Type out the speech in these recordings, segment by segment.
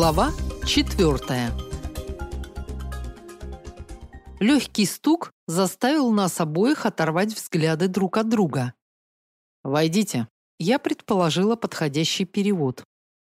Глава четвертая. Легкий стук заставил нас обоих оторвать взгляды друг от друга. «Войдите», – я предположила подходящий перевод.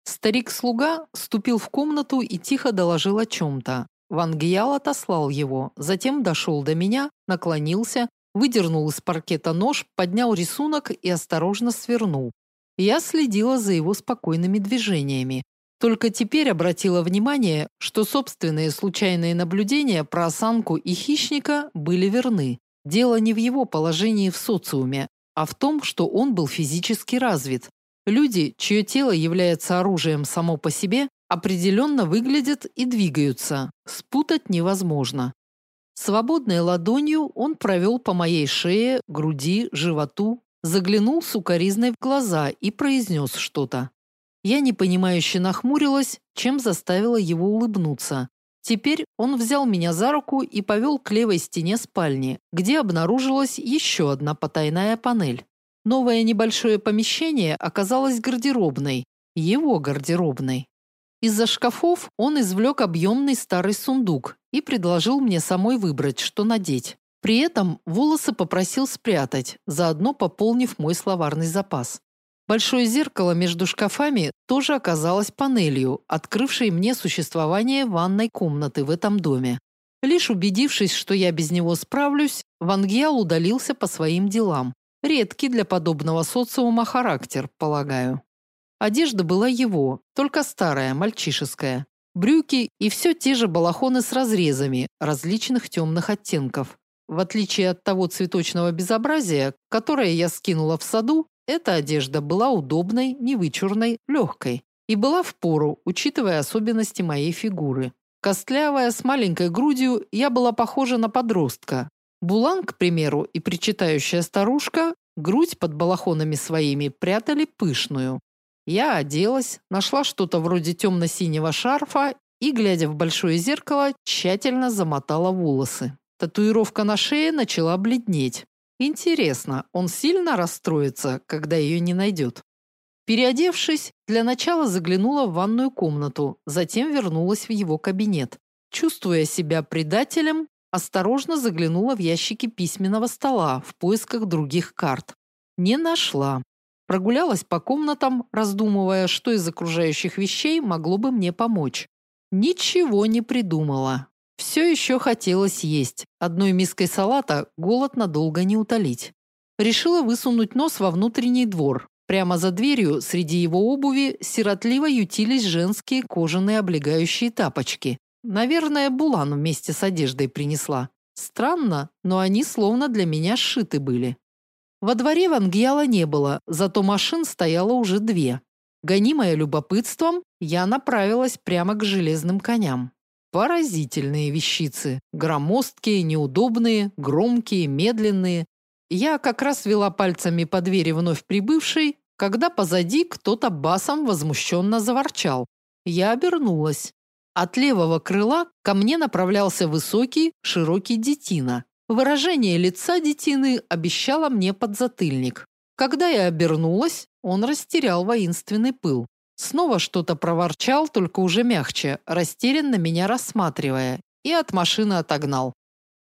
Старик-слуга ступил в комнату и тихо доложил о чем-то. Ван Гиял отослал его, затем дошел до меня, наклонился, выдернул из паркета нож, поднял рисунок и осторожно свернул. Я следила за его спокойными движениями, только теперь обратила внимание, что собственные случайные наблюдения про осанку и хищника были верны. Дело не в его положении в социуме, а в том, что он был физически развит. Люди, чье тело является оружием само по себе, определенно выглядят и двигаются. Спутать невозможно. Свободной ладонью он провел по моей шее, груди, животу, заглянул сукоризной в глаза и произнес что-то. Я непонимающе нахмурилась, чем заставила его улыбнуться. Теперь он взял меня за руку и повел к левой стене спальни, где обнаружилась еще одна потайная панель. Новое небольшое помещение оказалось гардеробной, его гардеробной. Из-за шкафов он извлек объемный старый сундук и предложил мне самой выбрать, что надеть. При этом волосы попросил спрятать, заодно пополнив мой словарный запас. Большое зеркало между шкафами тоже оказалось панелью, открывшей мне существование ванной комнаты в этом доме. Лишь убедившись, что я без него справлюсь, Ван Гьял удалился по своим делам. Редкий для подобного социума характер, полагаю. Одежда была его, только старая, мальчишеская. Брюки и все те же балахоны с разрезами различных темных оттенков. В отличие от того цветочного безобразия, которое я скинула в саду, эта одежда была удобной, невычурной, легкой и была в пору, учитывая особенности моей фигуры. Костлявая, с маленькой грудью, я была похожа на подростка. Булан, к примеру, и причитающая старушка грудь под балахонами своими прятали пышную. Я оделась, нашла что-то вроде темно-синего шарфа и, глядя в большое зеркало, тщательно замотала волосы. Татуировка на шее начала бледнеть. Интересно, он сильно расстроится, когда ее не найдет? Переодевшись, для начала заглянула в ванную комнату, затем вернулась в его кабинет. Чувствуя себя предателем, осторожно заглянула в ящики письменного стола в поисках других карт. Не нашла. Прогулялась по комнатам, раздумывая, что из окружающих вещей могло бы мне помочь. Ничего не придумала. Все еще хотелось есть. Одной миской салата голод надолго не утолить. Решила высунуть нос во внутренний двор. Прямо за дверью, среди его обуви, сиротливо ютились женские кожаные облегающие тапочки. Наверное, Булан вместе с одеждой принесла. Странно, но они словно для меня сшиты были. Во дворе Вангьяла не было, зато машин стояло уже две. Гонимая любопытством, я направилась прямо к железным коням. Поразительные вещицы. Громоздкие, неудобные, громкие, медленные. Я как раз вела пальцами по двери вновь прибывшей, когда позади кто-то басом возмущенно заворчал. Я обернулась. От левого крыла ко мне направлялся высокий, широкий детина. Выражение лица детины обещало мне подзатыльник. Когда я обернулась, он растерял воинственный пыл. Снова что-то проворчал, только уже мягче, растерянно меня рассматривая, и от машины отогнал.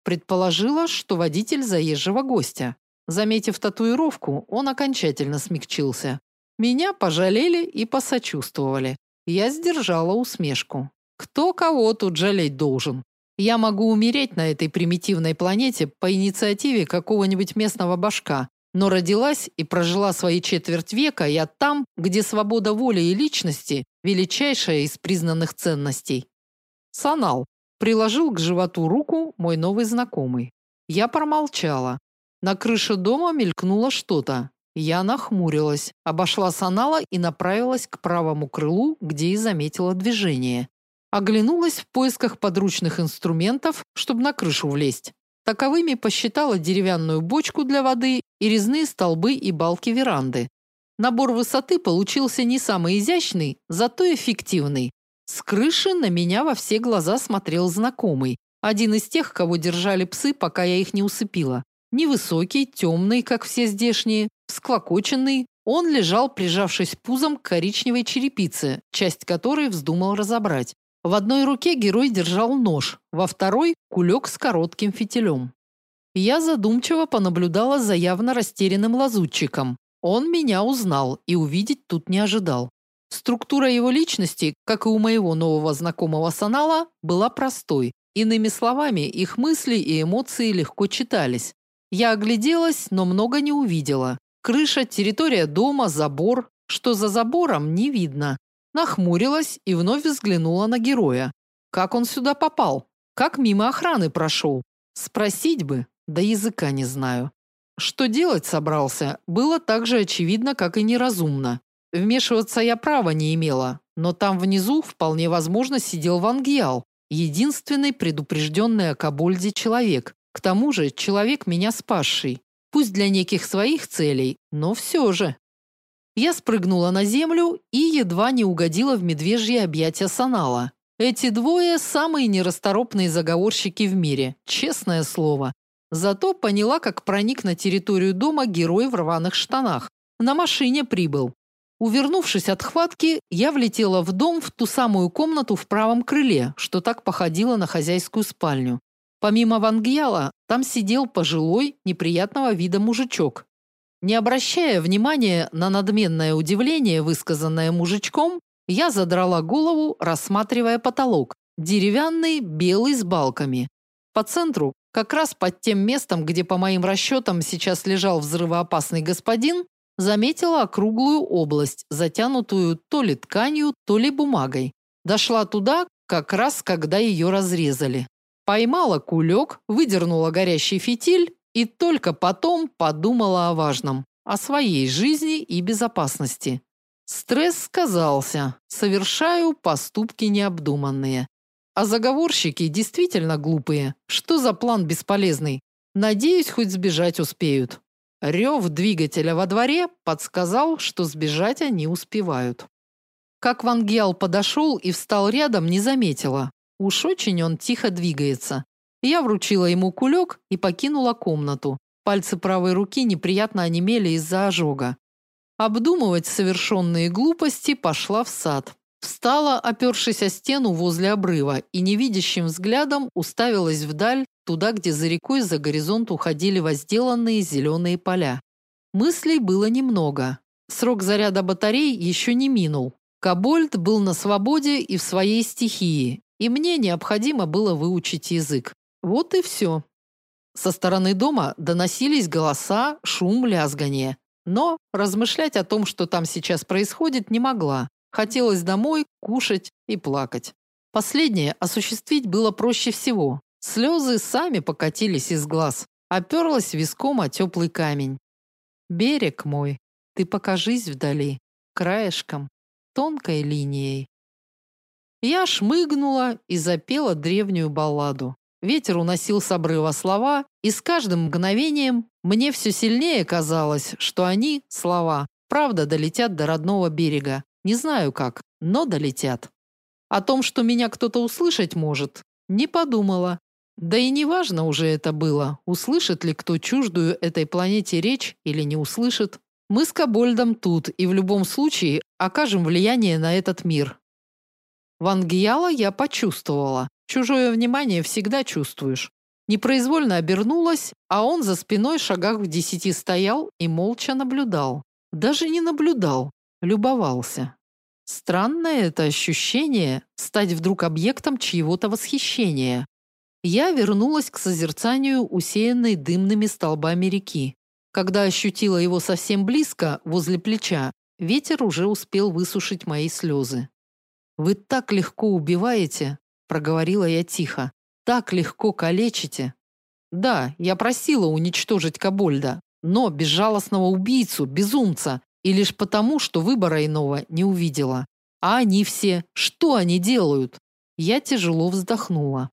Предположила, что водитель заезжего гостя. Заметив татуировку, он окончательно смягчился. Меня пожалели и посочувствовали. Я сдержала усмешку. Кто кого тут жалеть должен? Я могу умереть на этой примитивной планете по инициативе какого-нибудь местного башка, но родилась и прожила свои четверть века я там, где свобода воли и личности величайшая из признанных ценностей. Санал приложил к животу руку мой новый знакомый. Я промолчала. На крыше дома мелькнуло что-то. Я нахмурилась, обошла Санала и направилась к правому крылу, где и заметила движение. Оглянулась в поисках подручных инструментов, чтобы на крышу влезть. Таковыми посчитала деревянную бочку для воды и резные столбы и балки веранды. Набор высоты получился не самый изящный, зато эффективный. С крыши на меня во все глаза смотрел знакомый, один из тех, кого держали псы, пока я их не усыпила. Невысокий, темный, как все здешние, всклокоченный, Он лежал, прижавшись пузом к коричневой черепице, часть которой вздумал разобрать. В одной руке герой держал нож, во второй кулек с коротким фитилем. Я задумчиво понаблюдала за явно растерянным лазутчиком. Он меня узнал и увидеть тут не ожидал. Структура его личности, как и у моего нового знакомого Санала, была простой. Иными словами, их мысли и эмоции легко читались. Я огляделась, но много не увидела. Крыша, территория дома, забор. Что за забором, не видно. Нахмурилась и вновь взглянула на героя. Как он сюда попал? Как мимо охраны прошел? Спросить бы, да языка не знаю. Что делать собрался, было так же очевидно, как и неразумно. Вмешиваться я права не имела, но там внизу вполне возможно сидел Вангиал, единственный предупрежденный о Кабольде человек. К тому же человек меня спасший. Пусть для неких своих целей, но все же. Я спрыгнула на землю и едва не угодила в медвежье объятия Санала. Эти двое самые нерасторопные заговорщики в мире, честное слово. Зато поняла, как проник на территорию дома герой в рваных штанах. На машине прибыл. Увернувшись от хватки, я влетела в дом в ту самую комнату в правом крыле, что так походило на хозяйскую спальню. Помимо Вангьяла, там сидел пожилой, неприятного вида мужичок. Не обращая внимания на надменное удивление, высказанное мужичком, я задрала голову, рассматривая потолок. Деревянный, белый с балками. По центру, как раз под тем местом, где по моим расчетам сейчас лежал взрывоопасный господин, заметила округлую область, затянутую то ли тканью, то ли бумагой. Дошла туда, как раз когда ее разрезали. Поймала кулек, выдернула горящий фитиль и только потом подумала о важном, о своей жизни и безопасности. Стресс сказался. Совершаю поступки необдуманные. А заговорщики действительно глупые. Что за план бесполезный? Надеюсь, хоть сбежать успеют. Рев двигателя во дворе подсказал, что сбежать они успевают. Как Вангел подошел и встал рядом, не заметила. Уж очень он тихо двигается. Я вручила ему кулек и покинула комнату. Пальцы правой руки неприятно онемели из-за ожога. Обдумывать совершенные глупости пошла в сад. Встала, опершись о стену возле обрыва, и невидящим взглядом уставилась вдаль, туда, где за рекой за горизонт уходили возделанные зеленые поля. Мыслей было немного. Срок заряда батарей еще не минул. Кабольд был на свободе и в своей стихии, и мне необходимо было выучить язык. Вот и все. Со стороны дома доносились голоса, шум, лязгание. Но размышлять о том, что там сейчас происходит, не могла. Хотелось домой, кушать и плакать. Последнее осуществить было проще всего. Слезы сами покатились из глаз. Оперлась виском о теплый камень. Берег мой, ты покажись вдали, краешком, тонкой линией. Я шмыгнула и запела древнюю балладу. Ветер уносил с обрыва слова, и с каждым мгновением мне все сильнее казалось, что они, слова, правда долетят до родного берега. Не знаю как, но долетят. О том, что меня кто-то услышать может, не подумала. Да и неважно уже это было, услышит ли кто чуждую этой планете речь или не услышит. Мы с Кабольдом тут и в любом случае окажем влияние на этот мир, Вангияла я почувствовала. Чужое внимание всегда чувствуешь. Непроизвольно обернулась, а он за спиной шагах в десяти стоял и молча наблюдал. Даже не наблюдал, любовался. Странное это ощущение стать вдруг объектом чьего-то восхищения. Я вернулась к созерцанию усеянной дымными столбами реки. Когда ощутила его совсем близко, возле плеча, ветер уже успел высушить мои слезы. Вы так легко убиваете, проговорила я тихо. Так легко калечите. Да, я просила уничтожить Кабольда, но безжалостного убийцу, безумца, и лишь потому, что выбора иного не увидела. А они все, что они делают? Я тяжело вздохнула.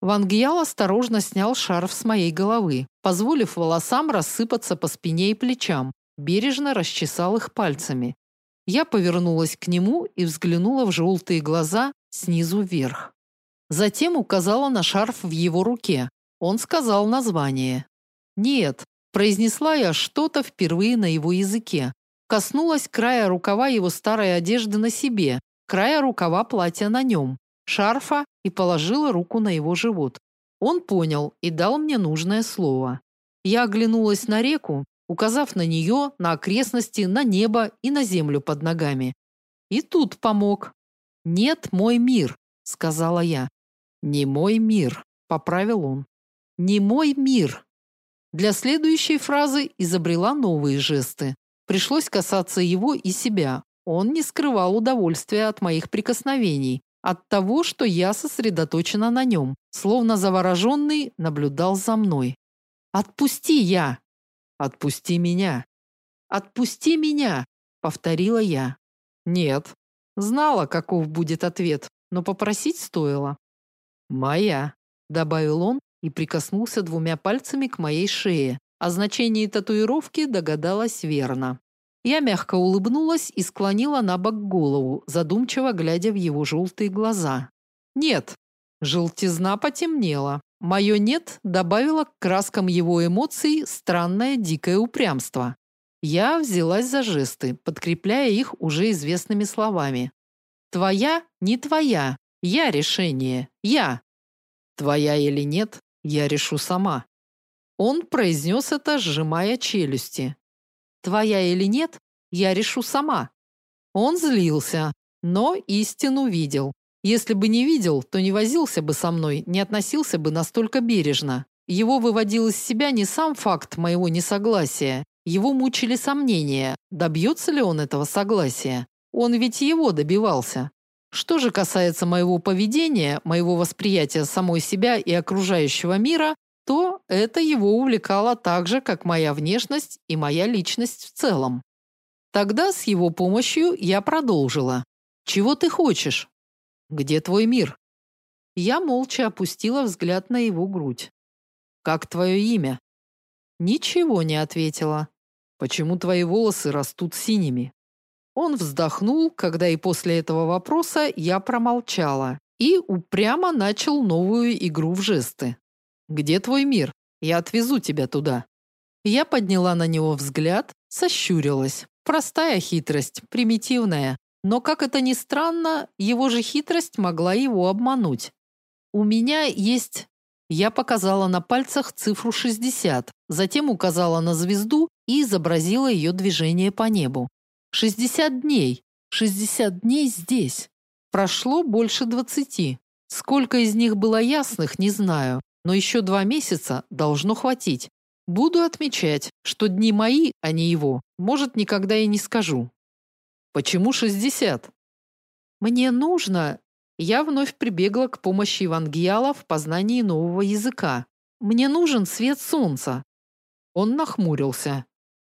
Вангьял осторожно снял шарф с моей головы, позволив волосам рассыпаться по спине и плечам, бережно расчесал их пальцами. Я повернулась к нему и взглянула в желтые глаза снизу вверх. Затем указала на шарф в его руке. Он сказал название. «Нет», – произнесла я что-то впервые на его языке. коснулась края рукава его старой одежды на себе, края рукава платья на нем, шарфа и положила руку на его живот. Он понял и дал мне нужное слово. Я оглянулась на реку, указав на нее, на окрестности, на небо и на землю под ногами. И тут помог. «Нет, мой мир», — сказала я. «Не мой мир», — поправил он. «Не мой мир». Для следующей фразы изобрела новые жесты. Пришлось касаться его и себя. Он не скрывал удовольствия от моих прикосновений, от того, что я сосредоточена на нем, словно завороженный наблюдал за мной. «Отпусти я!» «Отпусти меня!» «Отпусти меня!» — повторила я. «Нет». Знала, каков будет ответ, но попросить стоило. «Моя», — добавил он и прикоснулся двумя пальцами к моей шее. О значении татуировки догадалась верно. Я мягко улыбнулась и склонила на бок голову, задумчиво глядя в его желтые глаза. Нет. Желтизна потемнела. Мое «нет» добавило к краскам его эмоций странное дикое упрямство. Я взялась за жесты, подкрепляя их уже известными словами. «Твоя, не твоя. Я решение. Я». «Твоя или нет, я решу сама». Он произнес это, сжимая челюсти. Твоя или нет, я решу сама. Он злился, но истину видел. Если бы не видел, то не возился бы со мной, не относился бы настолько бережно. Его выводил из себя не сам факт моего несогласия. Его мучили сомнения, добьется ли он этого согласия. Он ведь его добивался. Что же касается моего поведения, моего восприятия самой себя и окружающего мира, то это его увлекало так же, как моя внешность и моя личность в целом. Тогда с его помощью я продолжила. «Чего ты хочешь? Где твой мир?» Я молча опустила взгляд на его грудь. «Как твое имя?» Ничего не ответила. «Почему твои волосы растут синими?» Он вздохнул, когда и после этого вопроса я промолчала и упрямо начал новую игру в жесты. Где твой мир? Я отвезу тебя туда. Я подняла на него взгляд, сощурилась. Простая хитрость, примитивная, но как это ни странно, его же хитрость могла его обмануть. У меня есть Я показала на пальцах цифру 60, затем указала на звезду и изобразила ее движение по небу. 60 дней. 60 дней здесь. Прошло больше двадцати. Сколько из них было ясных, не знаю но еще два месяца должно хватить. Буду отмечать, что дни мои, а не его, может, никогда и не скажу. Почему 60? Мне нужно... Я вновь прибегла к помощи Евангела в познании нового языка. Мне нужен свет солнца. Он нахмурился.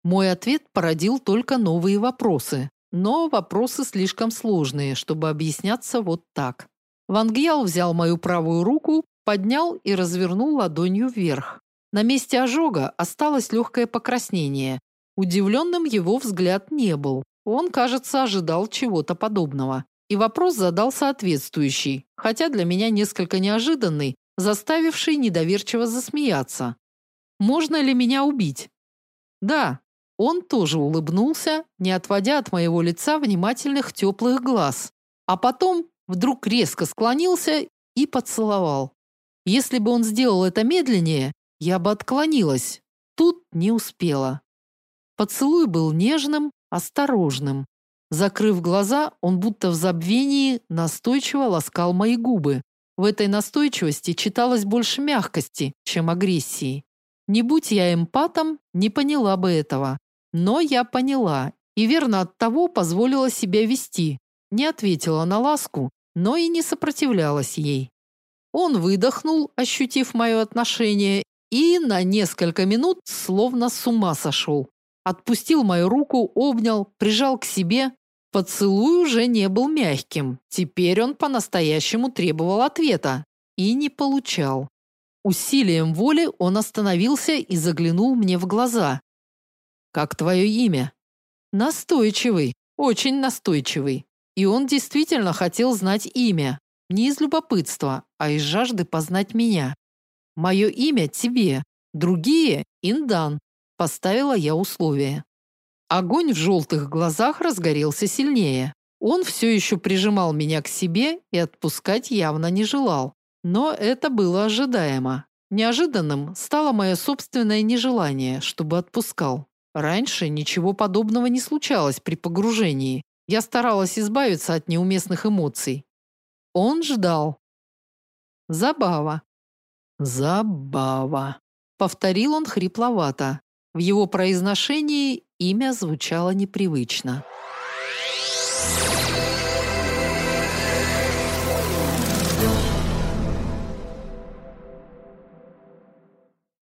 Мой ответ породил только новые вопросы, но вопросы слишком сложные, чтобы объясняться вот так. Вангьял взял мою правую руку, поднял и развернул ладонью вверх. На месте ожога осталось легкое покраснение. Удивленным его взгляд не был. Он, кажется, ожидал чего-то подобного. И вопрос задал соответствующий, хотя для меня несколько неожиданный, заставивший недоверчиво засмеяться. Можно ли меня убить? Да. Он тоже улыбнулся, не отводя от моего лица внимательных теплых глаз, а потом вдруг резко склонился и поцеловал. Если бы он сделал это медленнее, я бы отклонилась. Тут не успела. Поцелуй был нежным, осторожным. Закрыв глаза, он будто в забвении настойчиво ласкал мои губы. В этой настойчивости читалось больше мягкости, чем агрессии. Не будь я эмпатом, не поняла бы этого. Но я поняла, и верно от того позволила себя вести. Не ответила на ласку, но и не сопротивлялась ей. Он выдохнул, ощутив мое отношение, и на несколько минут словно с ума сошел. Отпустил мою руку, обнял, прижал к себе. Поцелуй уже не был мягким. Теперь он по-настоящему требовал ответа и не получал. Усилием воли он остановился и заглянул мне в глаза. Как твое имя? Настойчивый, очень настойчивый. И он действительно хотел знать имя. Не из любопытства, а из жажды познать меня. Мое имя тебе, другие Индан. Поставила я условие. Огонь в желтых глазах разгорелся сильнее. Он все еще прижимал меня к себе и отпускать явно не желал. Но это было ожидаемо. Неожиданным стало мое собственное нежелание, чтобы отпускал. Раньше ничего подобного не случалось при погружении. Я старалась избавиться от неуместных эмоций. Он ждал. Забава. Забава. Повторил он хрипловато. В его произношении имя звучало непривычно.